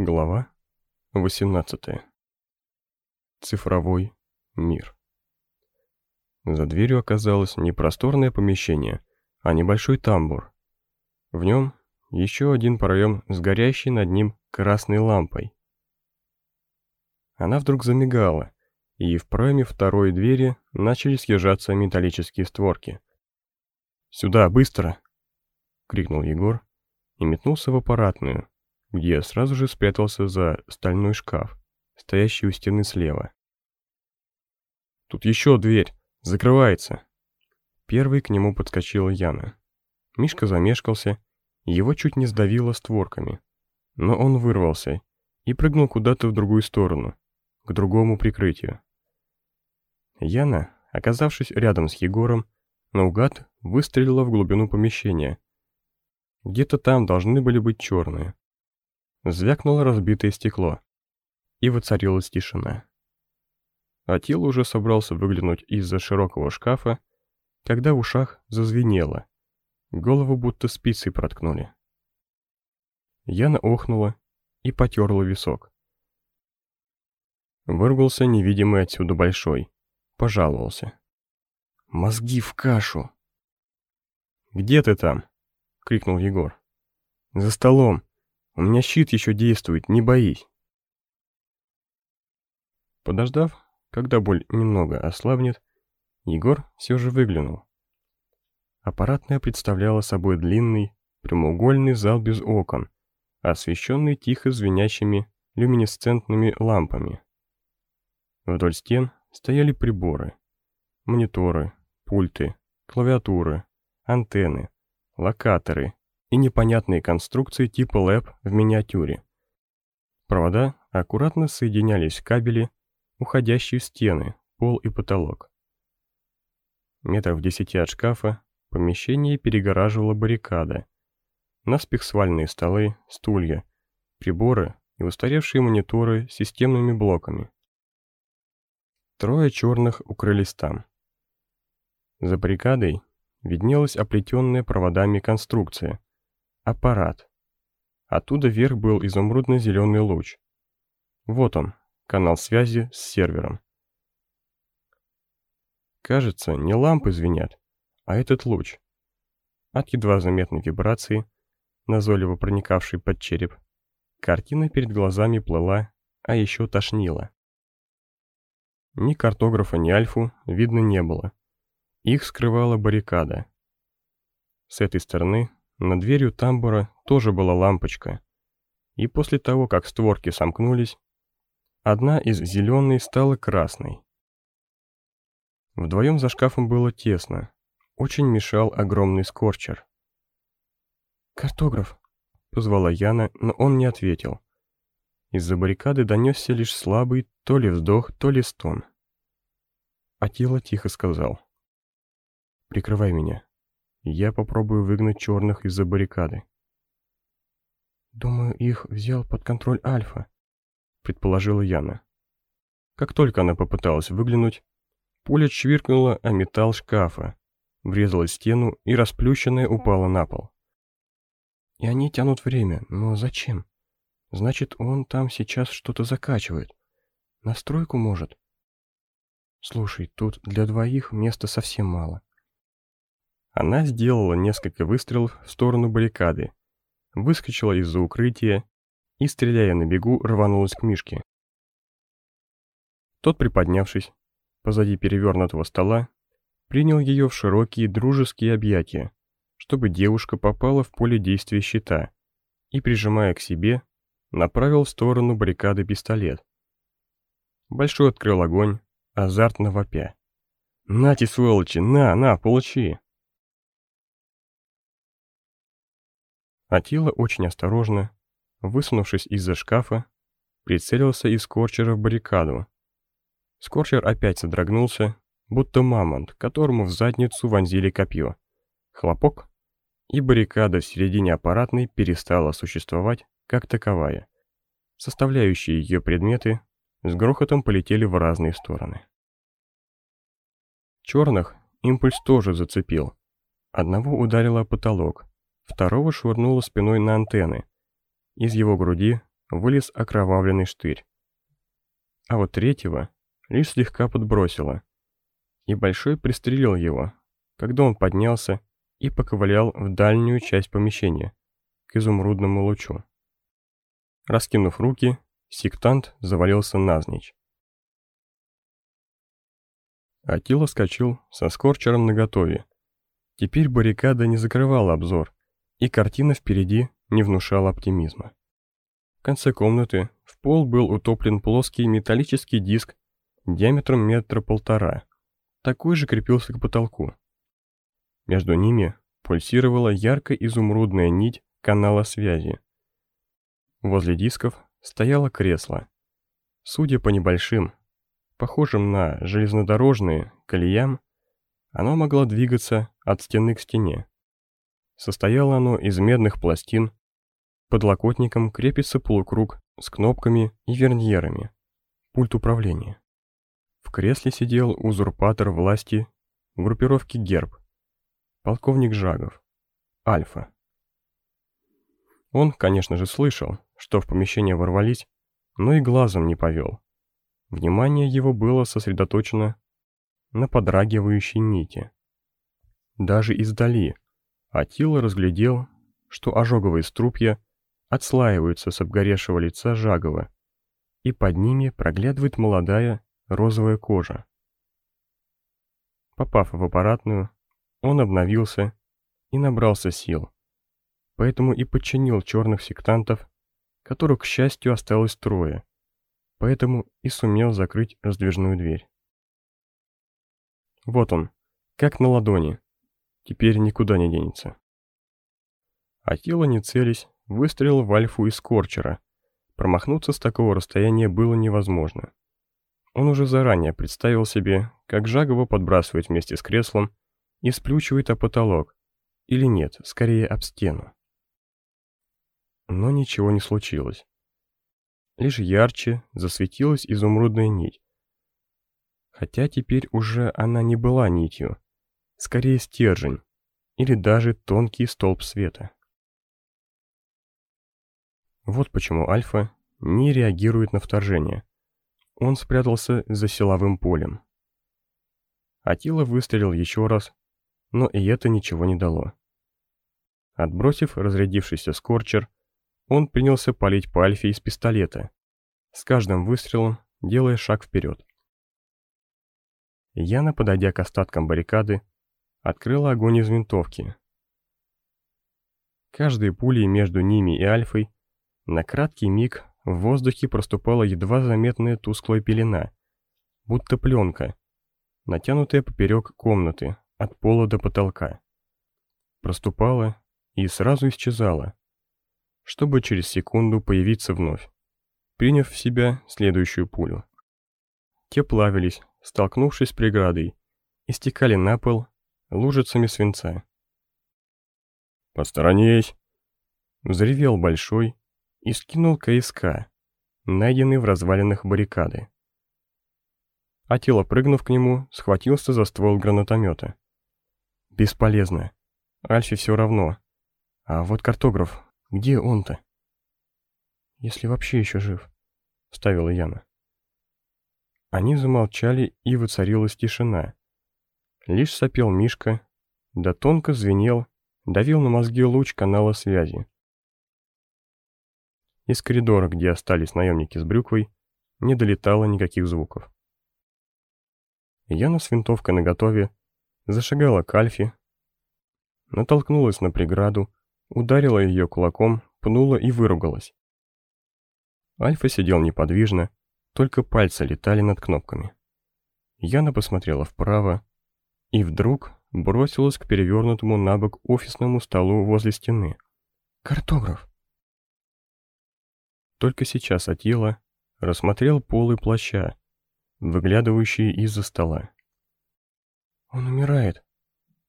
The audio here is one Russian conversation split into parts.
Глава 18. Цифровой мир. За дверью оказалось не просторное помещение, а небольшой тамбур. В нем еще один проем с горящей над ним красной лампой. Она вдруг замигала, и в проеме второй двери начали съезжаться металлические створки. «Сюда, быстро!» — крикнул Егор и метнулся в аппаратную, где сразу же спрятался за стальной шкаф, стоящий у стены слева. «Тут еще дверь! Закрывается!» Первый к нему подскочила Яна. Мишка замешкался, его чуть не сдавило створками. Но он вырвался и прыгнул куда-то в другую сторону, к другому прикрытию. Яна, оказавшись рядом с Егором, наугад выстрелила в глубину помещения. Где-то там должны были быть черные. Звякнуло разбитое стекло. И воцарилась тишина. Атил уже собрался выглянуть из-за широкого шкафа, когда в ушах зазвенело. Голову будто спицей проткнули. Яна охнула и потерла висок. Выругался невидимый отсюда большой. Пожаловался. «Мозги в кашу!» «Где ты там?» — крикнул Егор. «За столом. У меня щит еще действует, не боись». Подождав, когда боль немного ослабнет, Егор все же выглянул. Аппаратная представляла собой длинный, прямоугольный зал без окон, освещенный тихо звенящими люминесцентными лампами. Вдоль стен стояли приборы, мониторы, пульты, клавиатуры, антенны, локаторы и непонятные конструкции типа ЛЭП в миниатюре. Провода аккуратно соединялись в кабели, уходящие в стены, пол и потолок. Метров в десяти от шкафа помещение перегораживала баррикада. Наспех свальные столы, стулья, приборы и устаревшие мониторы с системными блоками. Трое черных укрылись там. За баррикадой виднелась оплетенная проводами конструкция. Аппарат. Оттуда вверх был изумрудно-зеленый луч. Вот он, канал связи с сервером. Кажется, не лампы звенят, а этот луч. От едва заметной вибрации, назойливо проникавшей под череп, картина перед глазами плыла, а еще тошнила. Ни картографа, ни альфу видно не было. Их скрывала баррикада. С этой стороны над дверью тамбура тоже была лампочка. И после того, как створки сомкнулись, одна из зеленой стала красной. Вдвоем за шкафом было тесно. Очень мешал огромный скорчер. «Картограф!» — позвала Яна, но он не ответил. Из-за баррикады донесся лишь слабый то ли вздох, то ли стон. Атила тихо сказал. Прикрывай меня. Я попробую выгнать черных из-за баррикады. Думаю, их взял под контроль Альфа, предположила Яна. Как только она попыталась выглянуть, пуля чвиркнула о металл шкафа, врезалась в стену и расплющенная упала на пол. И они тянут время, но зачем? Значит, он там сейчас что-то закачивает. Настройку может. Слушай, тут для двоих места совсем мало. Она сделала несколько выстрелов в сторону баррикады, выскочила из-за укрытия и, стреляя на бегу, рванулась к Мишке. Тот, приподнявшись, позади перевернутого стола, принял ее в широкие дружеские объятия, чтобы девушка попала в поле действия щита, и, прижимая к себе, направил в сторону баррикады пистолет. Большой открыл огонь, азартно вопя. «Нате, сволочи, на, на, получи!» Атила очень осторожно, высунувшись из-за шкафа, прицелился из скорчера в баррикаду. Скорчер опять содрогнулся, будто мамонт, которому в задницу вонзили копье. Хлопок, и баррикада в середине аппаратной перестала существовать как таковая. Составляющие ее предметы с грохотом полетели в разные стороны. Черных импульс тоже зацепил. Одного ударило потолок, Второго швырнуло спиной на антенны. Из его груди вылез окровавленный штырь. А вот третьего лишь слегка подбросило, и Большой пристрелил его, когда он поднялся и поковылял в дальнюю часть помещения, к изумрудному лучу. Раскинув руки, сектант завалился навзничь. Атила скочил со скорчером наготове. Теперь баррикада не закрывала обзор, и картина впереди не внушала оптимизма. В конце комнаты в пол был утоплен плоский металлический диск диаметром метра полтора. Такой же крепился к потолку. Между ними пульсировала ярко-изумрудная нить канала связи. Возле дисков стояло кресло. Судя по небольшим, похожим на железнодорожные, колеям, оно могло двигаться от стены к стене. Состояло оно из медных пластин, подлокотником крепится полукруг с кнопками и верньерами, пульт управления. В кресле сидел узурпатор власти группировки «Герб», полковник Жагов, Альфа. Он, конечно же, слышал, что в помещение ворвались, но и глазом не повел. Внимание его было сосредоточено на подрагивающей нити. Даже издали Атила разглядел, что ожоговые струпья отслаиваются с обгоревшего лица Жагова, и под ними проглядывает молодая розовая кожа. Попав в аппаратную, он обновился и набрался сил, поэтому и подчинил черных сектантов, которых, к счастью, осталось трое, поэтому и сумел закрыть раздвижную дверь. Вот он, как на ладони, теперь никуда не денется. А тело не целясь, выстрелил в Альфу из Корчера. Промахнуться с такого расстояния было невозможно. Он уже заранее представил себе, как Жагова подбрасывает вместе с креслом и сплючивает о потолок, или нет, скорее об стену. Но ничего не случилось лишь ярче засветилась изумрудная нить. Хотя теперь уже она не была нитью, скорее стержень или даже тонкий столб света. Вот почему Альфа не реагирует на вторжение. Он спрятался за силовым полем. Атила выстрелил еще раз, но и это ничего не дало. Отбросив разрядившийся скорчер, он принялся палить по Альфе из пистолета, с каждым выстрелом делая шаг вперед. Яна, подойдя к остаткам баррикады, открыла огонь из винтовки. Каждой пулей между ними и Альфой на краткий миг в воздухе проступала едва заметная тусклая пелена, будто пленка, натянутая поперек комнаты от пола до потолка. Проступала и сразу исчезала, чтобы через секунду появиться вновь, приняв в себя следующую пулю. Те плавились, столкнувшись с преградой, и стекали на пол лужицами свинца. «Посторонись!» Взревел Большой и скинул КСК, найденный в развалинах баррикады. А тело, прыгнув к нему, схватился за ствол гранатомета. «Бесполезно. Альфе все равно. А вот картограф, где он-то?» «Если вообще еще жив», — вставила Яна. Они замолчали, и воцарилась тишина. Лишь сопел Мишка, да тонко звенел, давил на мозги луч канала связи. Из коридора, где остались наемники с брюквой, не долетало никаких звуков. Яна с винтовкой наготове зашагала к Альфе, натолкнулась на преграду, ударила ее кулаком, пнула и выругалась. Альфа сидел неподвижно, только пальцы летали над кнопками. Яна посмотрела вправо и вдруг бросилась к перевернутому на бок офисному столу возле стены. «Картограф!» Только сейчас Атила рассмотрел полы плаща, выглядывающие из-за стола. «Он умирает!»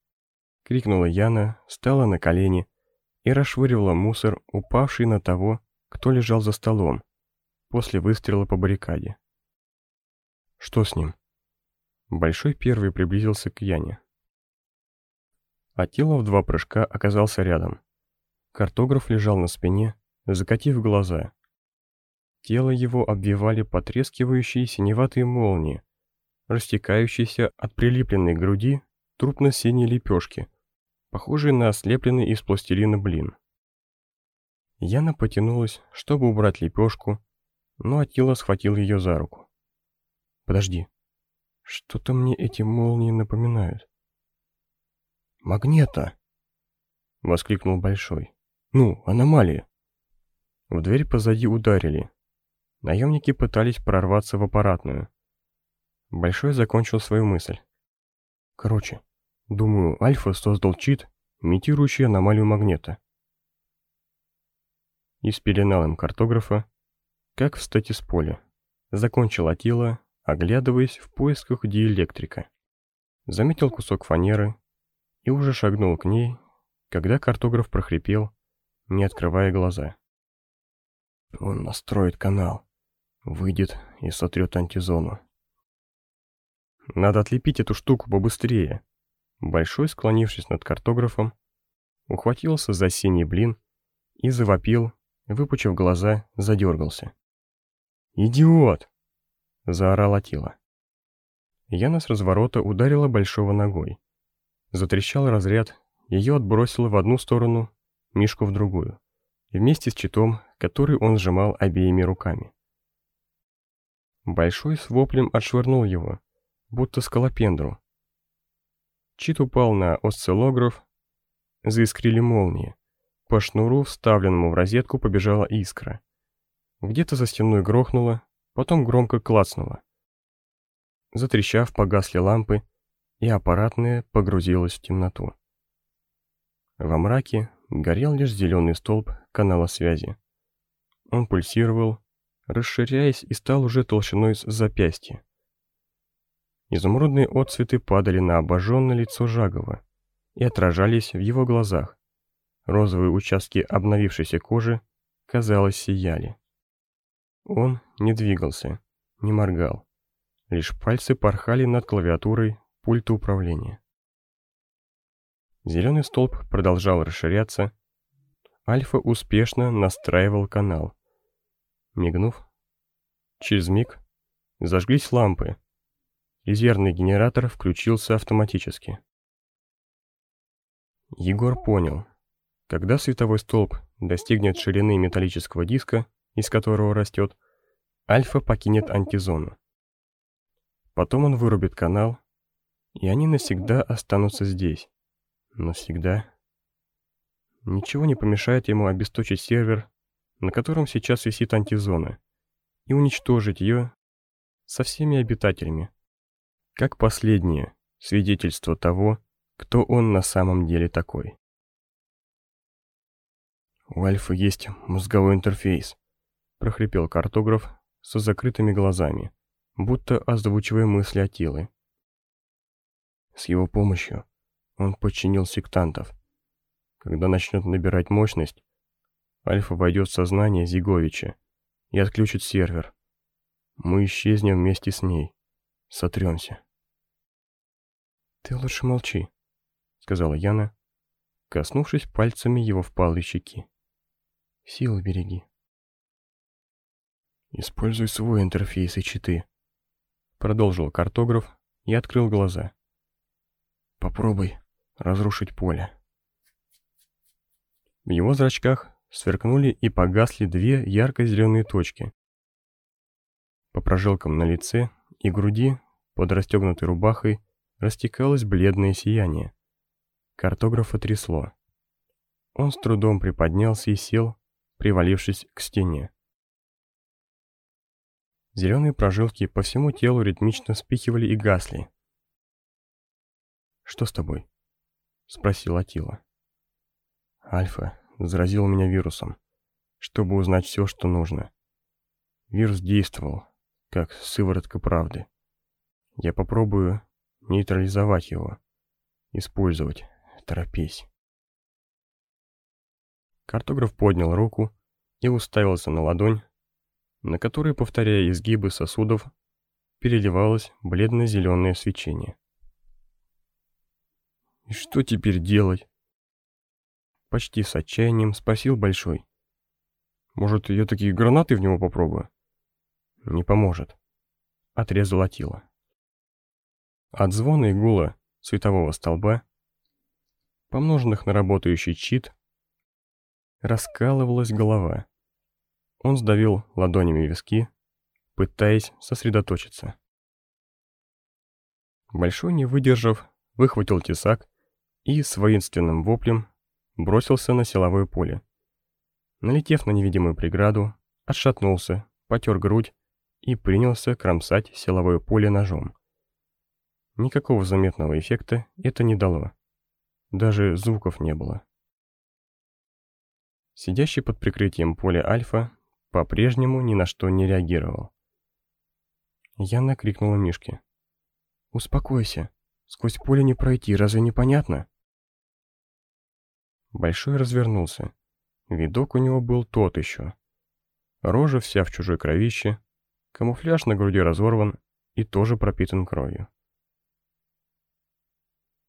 — крикнула Яна, встала на колени и расшвыривала мусор, упавший на того, кто лежал за столом, после выстрела по баррикаде. Что с ним? Большой первый приблизился к Яне. Атила в два прыжка оказался рядом. Картограф лежал на спине, закатив глаза. Тело его обвивали потрескивающие синеватые молнии, растекающиеся от прилепленной груди трупно-синей лепешки, похожей на ослепленный из пластилина блин. Яна потянулась, чтобы убрать лепешку, но Атила схватил ее за руку. «Подожди, что-то мне эти молнии напоминают». «Магнета!» — воскликнул Большой. «Ну, аномалия!» В дверь позади ударили. Наемники пытались прорваться в аппаратную. Большой закончил свою мысль. Короче, думаю, Альфа создал чит, имитирующий аномалию магнета. И спеленал им картографа, как встать из поля. Закончил Атила, оглядываясь в поисках диэлектрика. Заметил кусок фанеры и уже шагнул к ней, когда картограф прохрипел, не открывая глаза. Он настроит канал, выйдет и сотрет антизону. Надо отлепить эту штуку побыстрее. Большой, склонившись над картографом, ухватился за синий блин и завопил, выпучив глаза, задергался. «Идиот!» — заорал Атила. Яна с разворота ударила Большого ногой. Затрещал разряд, ее отбросило в одну сторону, Мишку в другую, вместе с читом, который он сжимал обеими руками. Большой с воплем отшвырнул его, будто скалопендру. Чит упал на осциллограф, заискрили молнии. По шнуру, вставленному в розетку, побежала искра. Где-то за стеной грохнуло, потом громко клацнуло. Затрещав, погасли лампы, и аппаратная погрузилась в темноту. Во мраке горел лишь зеленый столб канала связи. Он пульсировал, расширяясь и стал уже толщиной с запястья. Изумрудные отцветы падали на обожженное лицо Жагова и отражались в его глазах. Розовые участки обновившейся кожи, казалось, сияли. Он не двигался, не моргал. Лишь пальцы порхали над клавиатурой пульта управления. Зеленый столб продолжал расширяться. Альфа успешно настраивал канал. Мигнув, через миг зажглись лампы. Резервный генератор включился автоматически. Егор понял, когда световой столб достигнет ширины металлического диска, из которого растет, Альфа покинет антизону. Потом он вырубит канал, и они навсегда останутся здесь. Навсегда. Ничего не помешает ему обесточить сервер, на котором сейчас висит антизона, и уничтожить ее со всеми обитателями, как последнее свидетельство того, кто он на самом деле такой. «У Альфа есть мозговой интерфейс», — прохрипел картограф со закрытыми глазами, будто озвучивая мысли Атилы. С его помощью он подчинил сектантов. Когда начнет набирать мощность, Альфа войдет в сознание Зиговича и отключит сервер. Мы исчезнем вместе с ней. Сотремся. «Ты лучше молчи», — сказала Яна, коснувшись пальцами его впалой щеки. «Силы береги». «Используй свой интерфейс и читы», — продолжил картограф и открыл глаза. «Попробуй разрушить поле». В его зрачках сверкнули и погасли две ярко-зеленые точки. По прожилкам на лице и груди под расстегнутой рубахой растекалось бледное сияние. Картографа трясло. Он с трудом приподнялся и сел, привалившись к стене. Зеленые прожилки по всему телу ритмично вспихивали и гасли. «Что с тобой?» — спросил Атила. «Альфа заразил меня вирусом, чтобы узнать все, что нужно. Вирус действовал, как сыворотка правды. Я попробую нейтрализовать его, использовать, торопись». Картограф поднял руку и уставился на ладонь, на которой, повторяя изгибы сосудов, переливалось бледно-зеленое свечение. «И что теперь делать?» Почти с отчаянием спросил Большой. Может, я такие гранаты в него попробую? Не поможет. Отрезала Атила. От звона и гула светового столба, помноженных на работающий чит, раскалывалась голова. Он сдавил ладонями виски, пытаясь сосредоточиться. Большой, не выдержав, выхватил тесак и с воинственным воплем бросился на силовое поле. Налетев на невидимую преграду, отшатнулся, потер грудь и принялся кромсать силовое поле ножом. Никакого заметного эффекта это не дало. Даже звуков не было. Сидящий под прикрытием поля Альфа по-прежнему ни на что не реагировал. Я накрикнула Мишке. «Успокойся. Сквозь поле не пройти, разве не понятно?» Большой развернулся. Видок у него был тот еще. Рожа вся в чужой кровище, камуфляж на груди разорван и тоже пропитан кровью.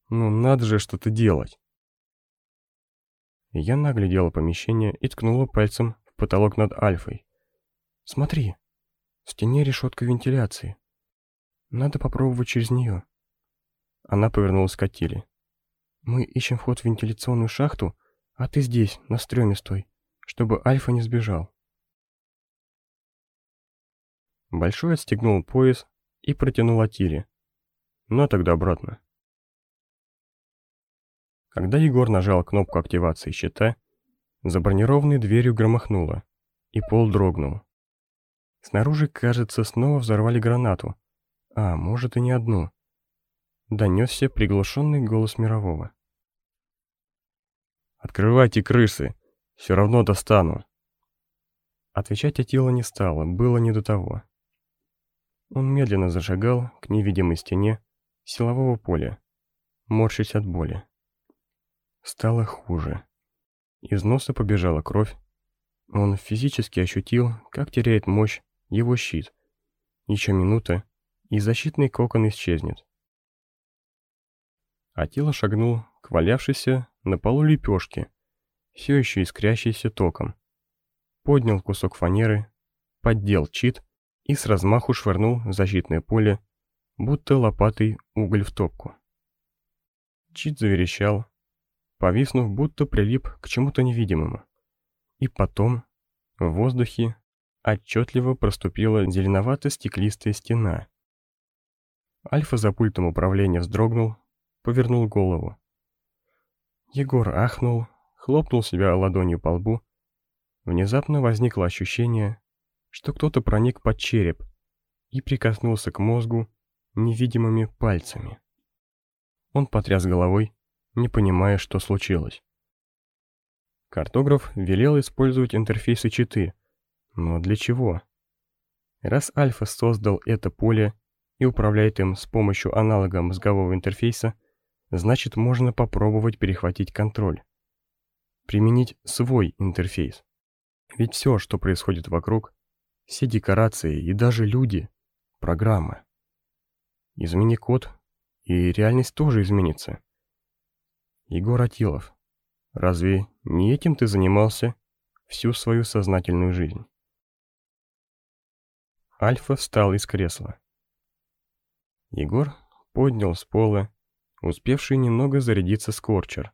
«Ну надо же что-то делать!» Я наглядела помещение и ткнула пальцем потолок над Альфой. «Смотри, в стене решетка вентиляции. Надо попробовать через нее». Она повернулась к Атиле. «Мы ищем вход в вентиляционную шахту, а ты здесь, на стреме стой, чтобы Альфа не сбежал». Большой отстегнул пояс и протянул Атиле. «Ну, а тогда обратно». Когда Егор нажал кнопку активации щита, за бронированной дверью громыхнуло, и пол дрогнул. Снаружи, кажется, снова взорвали гранату, а может и не одну. Донесся приглушенный голос мирового. «Открывайте крысы, все равно достану». Отвечать Атила не стало, было не до того. Он медленно зашагал к невидимой стене силового поля, морщась от боли. Стало хуже. Из носа побежала кровь. Он физически ощутил, как теряет мощь его щит. Еще минута, и защитный кокон исчезнет. Атила шагнул к валявшейся на полу лепешке, все еще искрящейся током. Поднял кусок фанеры, поддел чит и с размаху швырнул в защитное поле, будто лопатой уголь в топку. Чит заверещал, повиснув, будто прилип к чему-то невидимому. И потом в воздухе отчетливо проступила зеленовато-стеклистая стена. Альфа за пультом управления вздрогнул, повернул голову. Егор ахнул, хлопнул себя ладонью по лбу. Внезапно возникло ощущение, что кто-то проник под череп и прикоснулся к мозгу невидимыми пальцами. Он потряс головой, не понимая, что случилось. Картограф велел использовать интерфейсы читы, но для чего? Раз Альфа создал это поле и управляет им с помощью аналога мозгового интерфейса, значит можно попробовать перехватить контроль. Применить свой интерфейс. Ведь все, что происходит вокруг, все декорации и даже люди — программа. Измени код, и реальность тоже изменится. Егор Атилов, разве не этим ты занимался всю свою сознательную жизнь? Альфа встал из кресла. Егор поднял с пола, успевший немного зарядиться скорчер,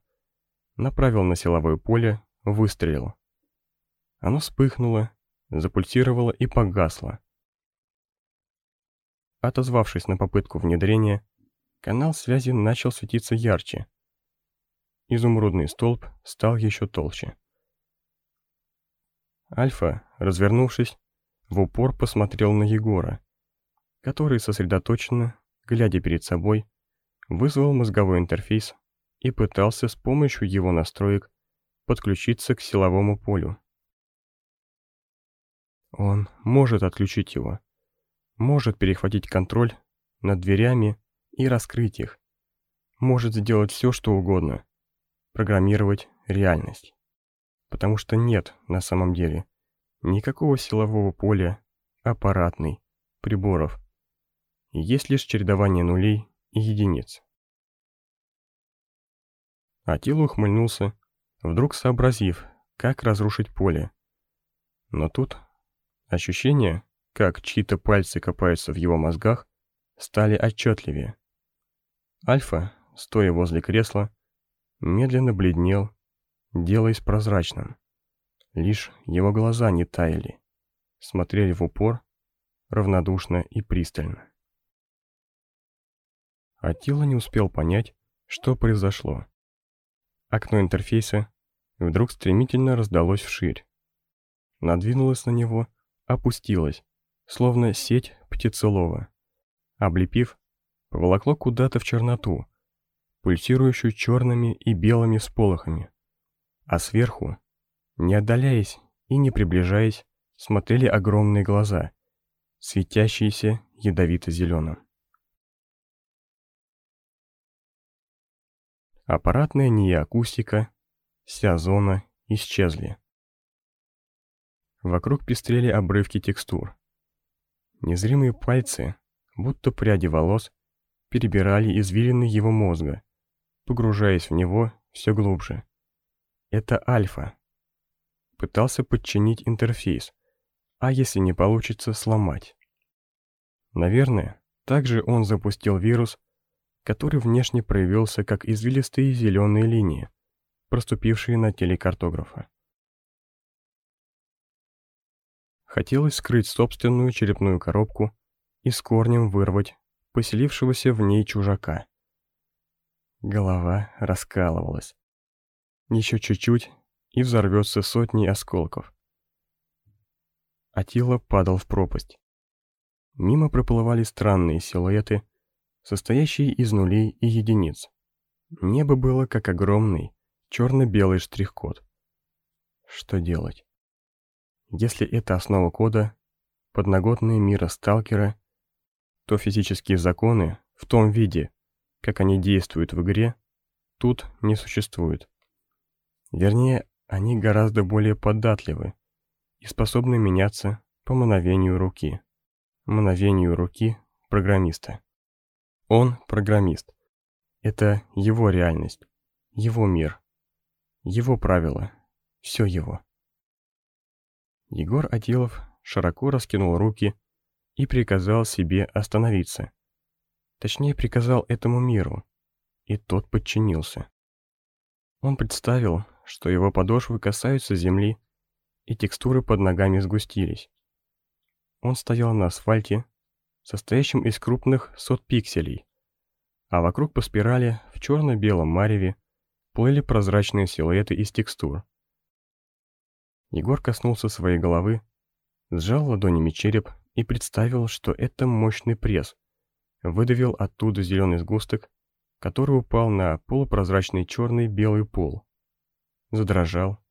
направил на силовое поле, выстрелил. Оно вспыхнуло, запульсировало и погасло. Отозвавшись на попытку внедрения, канал связи начал светиться ярче, изумрудный столб стал еще толще. Альфа, развернувшись, в упор посмотрел на Егора, который сосредоточенно, глядя перед собой, вызвал мозговой интерфейс и пытался с помощью его настроек подключиться к силовому полю. Он может отключить его, может перехватить контроль над дверями и раскрыть их, может сделать все, что угодно, программировать реальность. Потому что нет на самом деле никакого силового поля, аппаратной, приборов. Есть лишь чередование нулей и единиц. Атила ухмыльнулся, вдруг сообразив, как разрушить поле. Но тут ощущение, как чьи-то пальцы копаются в его мозгах, стали отчетливее. Альфа, стоя возле кресла, медленно бледнел, делаясь прозрачным. Лишь его глаза не таяли, смотрели в упор, равнодушно и пристально. Атила не успел понять, что произошло. Окно интерфейса вдруг стремительно раздалось вширь. Надвинулось на него, опустилось, словно сеть птицелова. Облепив, поволокло куда-то в черноту, пульсирующую черными и белыми сполохами. А сверху, не отдаляясь и не приближаясь, смотрели огромные глаза, светящиеся ядовито-зеленым. Аппаратная НИИ акустика, вся зона исчезли. Вокруг пестрели обрывки текстур. Незримые пальцы, будто пряди волос, перебирали извилины его мозга, погружаясь в него все глубже. Это Альфа. Пытался подчинить интерфейс, а если не получится, сломать. Наверное, также он запустил вирус, который внешне проявился как извилистые зеленые линии, проступившие на теле картографа. Хотелось скрыть собственную черепную коробку и с корнем вырвать поселившегося в ней чужака. Голова раскалывалась. Еще чуть-чуть, и взорвется сотней осколков. Атила падал в пропасть. Мимо проплывали странные силуэты, состоящие из нулей и единиц. Небо было как огромный, черно-белый штрих-код. Что делать? Если это основа кода, подноготные мира сталкера, то физические законы в том виде, как они действуют в игре, тут не существует. Вернее, они гораздо более податливы и способны меняться по мановению руки мгновению руки программиста. Он программист. Это его реальность, его мир, его правила, все его. Егор Атилов широко раскинул руки и приказал себе остановиться. Точнее, приказал этому миру, и тот подчинился. Он представил, что его подошвы касаются земли, и текстуры под ногами сгустились. Он стоял на асфальте, состоящем из крупных сот пикселей, а вокруг по спирали в черно-белом мареве плыли прозрачные силуэты из текстур. Егор коснулся своей головы, сжал ладонями череп и представил, что это мощный пресс, выдавил оттуда зеленый сгусток, который упал на полупрозрачный черный белый пол. Задрожал,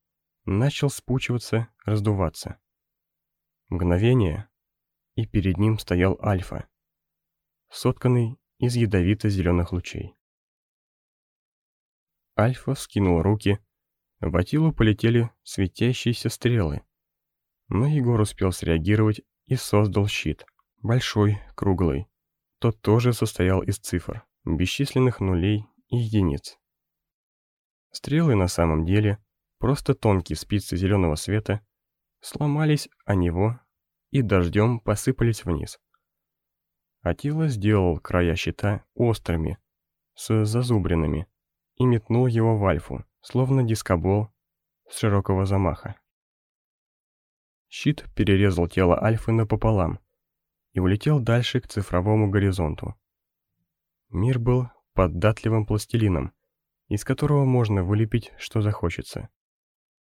начал спучиваться, раздуваться. Мгновение, и перед ним стоял Альфа, сотканный из ядовито-зеленых лучей. Альфа скинул руки, в Атилу полетели светящиеся стрелы, но Егор успел среагировать и создал щит, большой, круглый. Тот тоже состоял из цифр, бесчисленных нулей и единиц. Стрелы на самом деле, просто тонкие спицы зеленого света, сломались о него и дождем посыпались вниз. Атила сделал края щита острыми, с зазубринами, и метнул его в альфу, словно дискобол с широкого замаха. Щит перерезал тело альфы напополам и улетел дальше к цифровому горизонту. Мир был податливым пластилином, из которого можно вылепить, что захочется.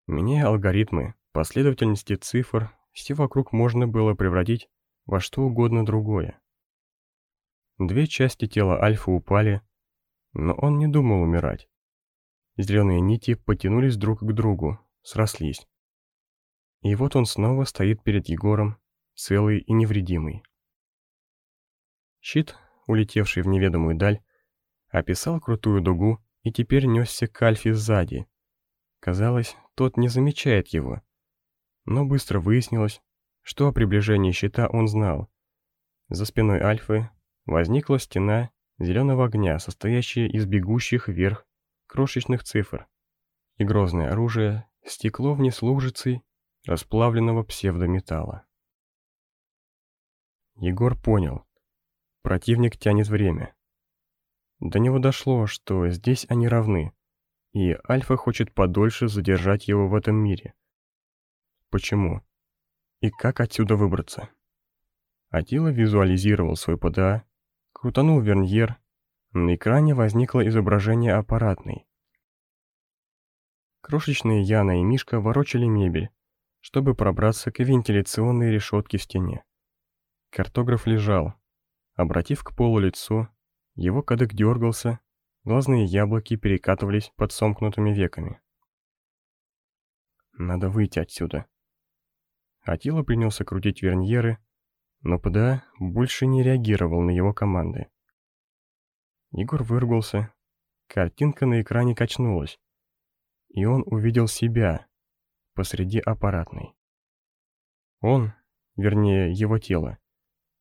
Меняя алгоритмы, последовательности цифр, все вокруг можно было превратить во что угодно другое. Две части тела Альфа упали, но он не думал умирать. Зеленые нити потянулись друг к другу, срослись. И вот он снова стоит перед Егором, целый и невредимый. Щит, улетевший в неведомую даль, описал крутую дугу и теперь несся к Альфе сзади. Казалось, тот не замечает его, но быстро выяснилось, что о приближении щита он знал. За спиной Альфы возникла стена зеленого огня, состоящая из бегущих вверх крошечных цифр. И грозное оружие стекло вниз лужицей расплавленного псевдометалла. Егор понял. Противник тянет время. До него дошло, что здесь они равны, и Альфа хочет подольше задержать его в этом мире. Почему? И как отсюда выбраться? Атила визуализировал свой ПДА, крутанул верньер, на экране возникло изображение аппаратной. Крошечные Яна и Мишка ворочали мебель, чтобы пробраться к вентиляционной решетке в стене. Картограф лежал, обратив к полу лицо, его кадык дергался, глазные яблоки перекатывались под сомкнутыми веками. Надо выйти отсюда. Атила принялся крутить верньеры, но ПДА больше не реагировал на его команды. Егор выругался, картинка на экране качнулась, и он увидел себя посреди аппаратной. Он, вернее его тело,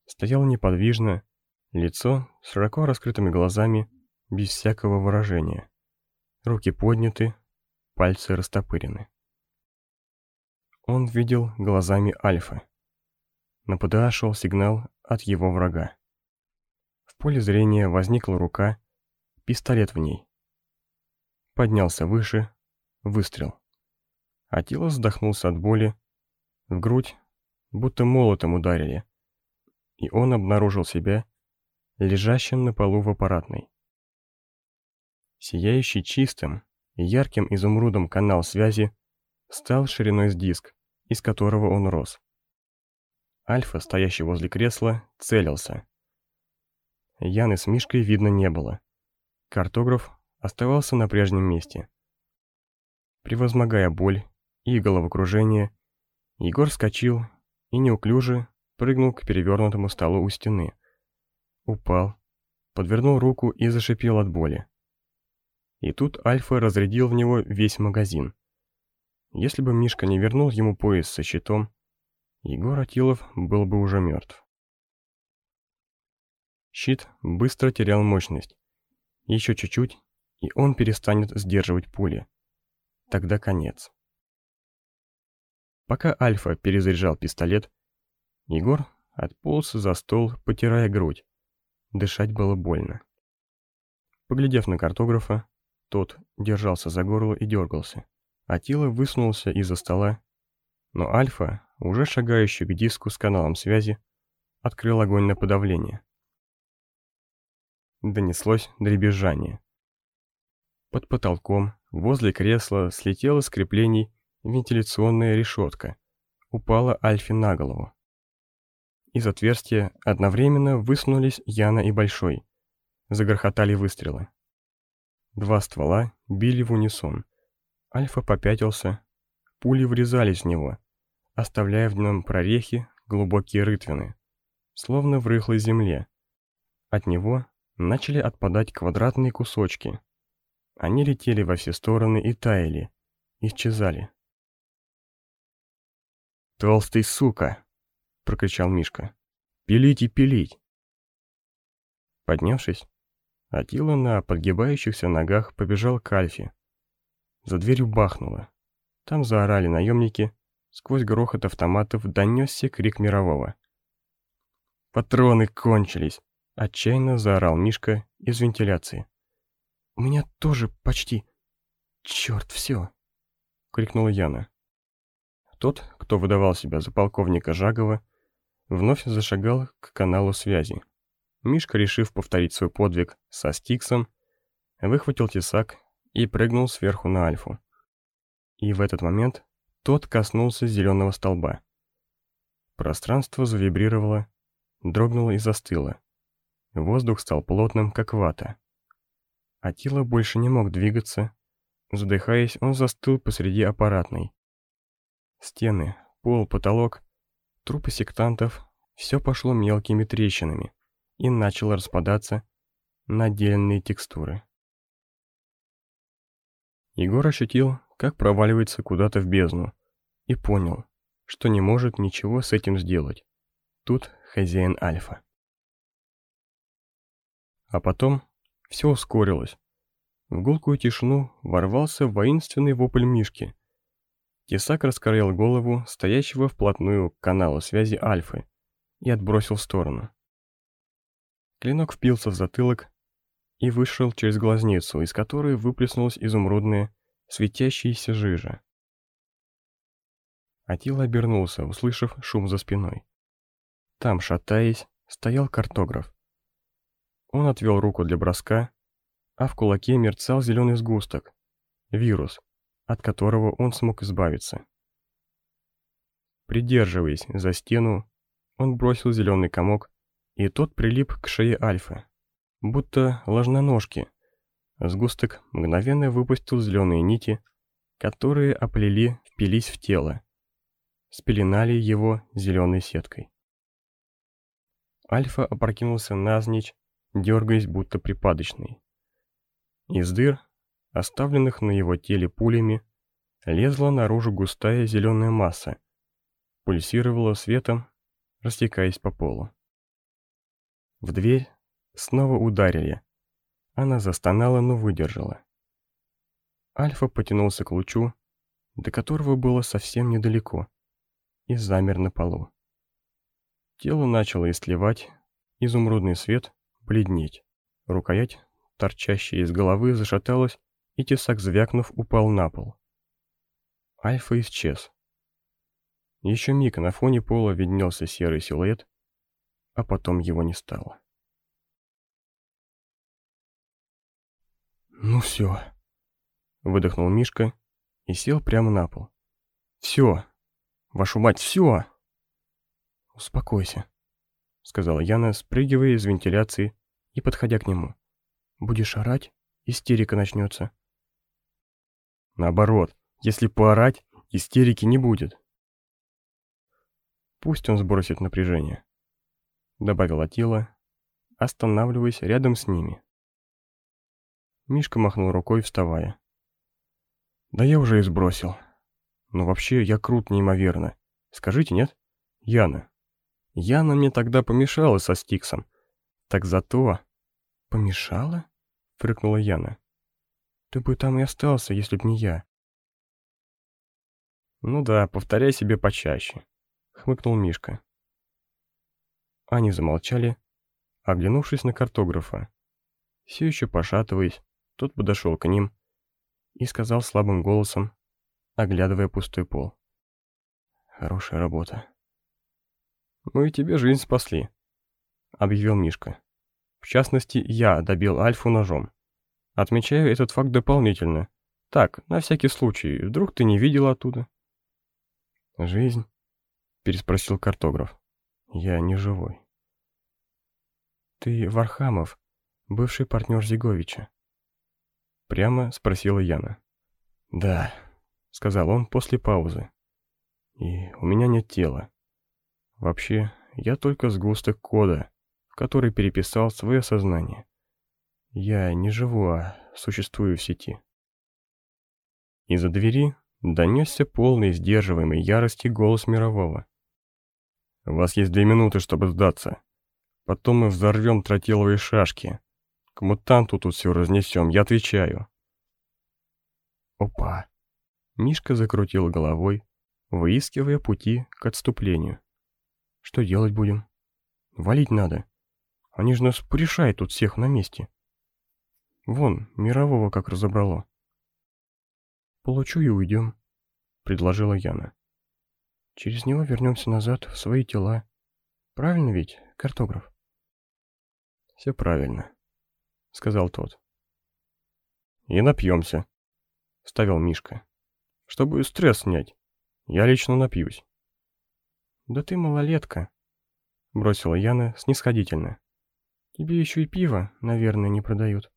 стоял неподвижно, лицо с широко раскрытыми глазами, без всякого выражения. Руки подняты, пальцы растопырены. Он видел глазами Альфа. На ПДА шел сигнал от его врага. В поле зрения возникла рука, пистолет в ней. Поднялся выше, Выстрел. Атила вздохнулся от боли. В грудь будто молотом ударили. И он обнаружил себя лежащим на полу в аппаратной. Сияющий чистым и ярким изумрудом канал связи стал шириной с диск, из которого он рос. Альфа, стоящий возле кресла, целился. Яны с Мишкой видно не было. Картограф оставался на прежнем месте. Превозмогая боль и головокружение, Егор вскочил и неуклюже прыгнул к перевернутому столу у стены. Упал, подвернул руку и зашипел от боли. И тут Альфа разрядил в него весь магазин. Если бы Мишка не вернул ему пояс со щитом, Егор Атилов был бы уже мертв. Щит быстро терял мощность. Еще чуть-чуть, и он перестанет сдерживать пули тогда конец. Пока Альфа перезаряжал пистолет, Егор отполз за стол, потирая грудь. Дышать было больно. Поглядев на картографа, тот держался за горло и дергался. Атила высунулся из-за стола, но Альфа, уже шагающий к диску с каналом связи, открыл огонь на подавление. Донеслось дребезжание. Под потолком Возле кресла слетела с креплений вентиляционная решетка. Упала Альфи на голову. Из отверстия одновременно высунулись Яна и Большой. Загрохотали выстрелы. Два ствола били в унисон. Альфа попятился. Пули врезались в него, оставляя в нем прорехи, глубокие рытвины, словно в рыхлой земле. От него начали отпадать квадратные кусочки, они летели во все стороны и таяли, исчезали. «Толстый сука!» — прокричал Мишка. «Пилить и пилить!» Поднявшись, Атила на подгибающихся ногах побежал к Альфе. За дверью бахнуло. Там заорали наемники, сквозь грохот автоматов донесся крик мирового. «Патроны кончились!» — отчаянно заорал Мишка из вентиляции. «У меня тоже почти... Черт, все!» — крикнула Яна. Тот, кто выдавал себя за полковника Жагова, вновь зашагал к каналу связи. Мишка, решив повторить свой подвиг со Стиксом, выхватил тесак и прыгнул сверху на Альфу. И в этот момент тот коснулся зеленого столба. Пространство завибрировало, дрогнуло и застыло. Воздух стал плотным, как вата. Атила больше не мог двигаться. Задыхаясь, он застыл посреди аппаратной. Стены, пол, потолок, трупы сектантов — все пошло мелкими трещинами и начало распадаться на отдельные текстуры. Егор ощутил, как проваливается куда-то в бездну, и понял, что не может ничего с этим сделать. Тут хозяин Альфа. А потом все ускорилось. В гулкую тишину ворвался воинственный вопль Мишки. Тесак раскроил голову стоящего вплотную к каналу связи Альфы и отбросил в сторону. Клинок впился в затылок и вышел через глазницу, из которой выплеснулась изумрудная, светящаяся жижа. Атила обернулся, услышав шум за спиной. Там, шатаясь, стоял картограф. Он отвел руку для броска, а в кулаке мерцал зеленый сгусток, вирус, от которого он смог избавиться. Придерживаясь за стену, он бросил зеленый комок, и тот прилип к шее Альфы, будто ложноножки. Сгусток мгновенно выпустил зеленые нити, которые оплели, впились в тело, спеленали его зеленой сеткой. Альфа опрокинулся навзничь, дергаясь, будто припадочный. Из дыр, оставленных на его теле пулями, лезла наружу густая зеленая масса, пульсировала светом, растекаясь по полу. В дверь снова ударили. Она застонала, но выдержала. Альфа потянулся к лучу, до которого было совсем недалеко, и замер на полу. Тело начало истлевать, изумрудный свет бледнеть. Рукоять, торчащая из головы, зашаталась, и тесак, звякнув, упал на пол. Альфа исчез. Еще миг на фоне пола виднелся серый силуэт, а потом его не стало. «Ну все», — выдохнул Мишка и сел прямо на пол. «Все! Вашу мать, все!» «Успокойся», — сказала Яна, спрыгивая из вентиляции и подходя к нему. «Будешь орать, истерика начнется». «Наоборот, если поорать, истерики не будет». «Пусть он сбросит напряжение», — добавила Тила, останавливаясь рядом с ними. Мишка махнул рукой, вставая. «Да я уже и сбросил. Но вообще я крут неимоверно. Скажите, нет? Яна, Яна мне тогда помешала со Стиксом. Так зато... Помешала? Фрыкнула Яна. Ты бы там и остался, если б не я. Ну да, повторяй себе почаще. Хмыкнул Мишка. Они замолчали, оглянувшись на картографа. Все еще пошатываясь, тот подошел к ним и сказал слабым голосом, оглядывая пустой пол. Хорошая работа. «Мы тебе жизнь спасли», — объявил Мишка. «В частности, я добил Альфу ножом. Отмечаю этот факт дополнительно. Так, на всякий случай, вдруг ты не видел оттуда?» «Жизнь?» — переспросил картограф. «Я не живой». «Ты Вархамов, бывший партнер Зиговича?» Прямо спросила Яна. «Да», — сказал он после паузы. «И у меня нет тела. Вообще, я только сгусток кода, который переписал свое сознание. Я не живу, а существую в сети. Из-за двери донесся полный сдерживаемой ярости голос Мирового. «У вас есть две минуты, чтобы сдаться. Потом мы взорвем тротиловые шашки. К мутанту тут все разнесем, я отвечаю». Опа. Мишка закрутил головой, выискивая пути к отступлению. Что делать будем? Валить надо. Они же нас порешают тут всех на месте. Вон, мирового как разобрало. Получу и уйдем, предложила Яна. Через него вернемся назад в свои тела. Правильно ведь, картограф? Все правильно, сказал тот. И напьемся, ставил Мишка. Чтобы стресс снять. Я лично напьюсь. «Да ты малолетка», — бросила Яна снисходительно. «Тебе еще и пиво, наверное, не продают».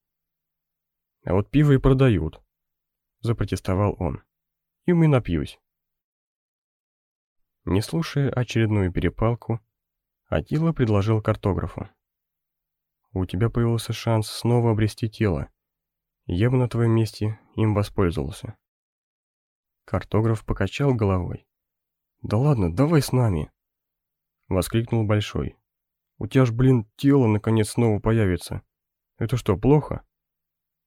«А вот пиво и продают», — запротестовал он. «И мы напьюсь». Не слушая очередную перепалку, Атила предложил картографу. «У тебя появился шанс снова обрести тело. Я бы на твоем месте им воспользовался». Картограф покачал головой. «Да ладно, давай с нами!» Воскликнул Большой. «У тебя ж, блин, тело наконец снова появится. Это что, плохо?»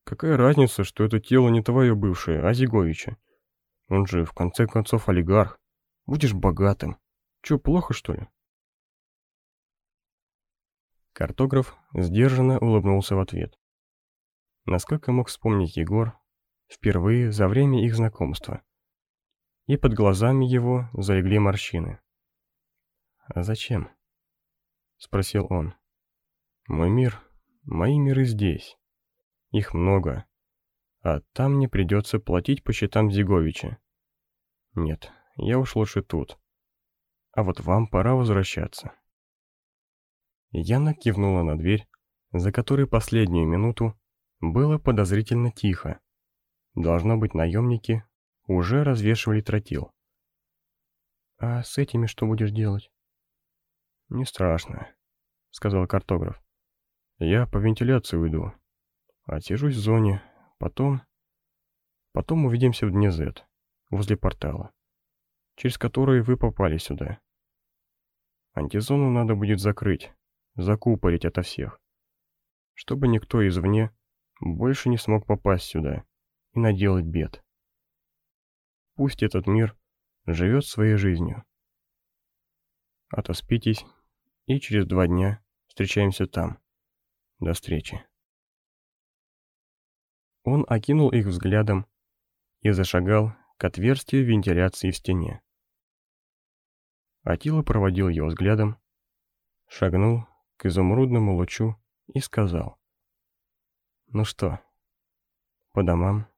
«Какая разница, что это тело не твое бывшее, а Зиговича? Он же, в конце концов, олигарх. Будешь богатым. Чё, плохо, что ли?» Картограф сдержанно улыбнулся в ответ. Насколько мог вспомнить Егор, впервые за время их знакомства. И под глазами его залегли морщины. «А зачем?» — спросил он. «Мой мир, мои миры здесь. Их много. А там мне придется платить по счетам Зиговича. Нет, я уж лучше тут. А вот вам пора возвращаться». Яна кивнула на дверь, за которой последнюю минуту было подозрительно тихо. Должно быть, наемники уже развешивали тротил. «А с этими что будешь делать?» «Не страшно», — сказал картограф. «Я по вентиляции уйду. Отсижусь в зоне, потом... Потом увидимся в дне Z, возле портала, через который вы попали сюда. Антизону надо будет закрыть, закупорить ото всех, чтобы никто извне больше не смог попасть сюда и наделать бед. Пусть этот мир живет своей жизнью. Отоспитесь, и через два дня встречаемся там. До встречи. Он окинул их взглядом и зашагал к отверстию вентиляции в стене. Атила проводил его взглядом, шагнул к изумрудному лучу и сказал. «Ну что, по домам?»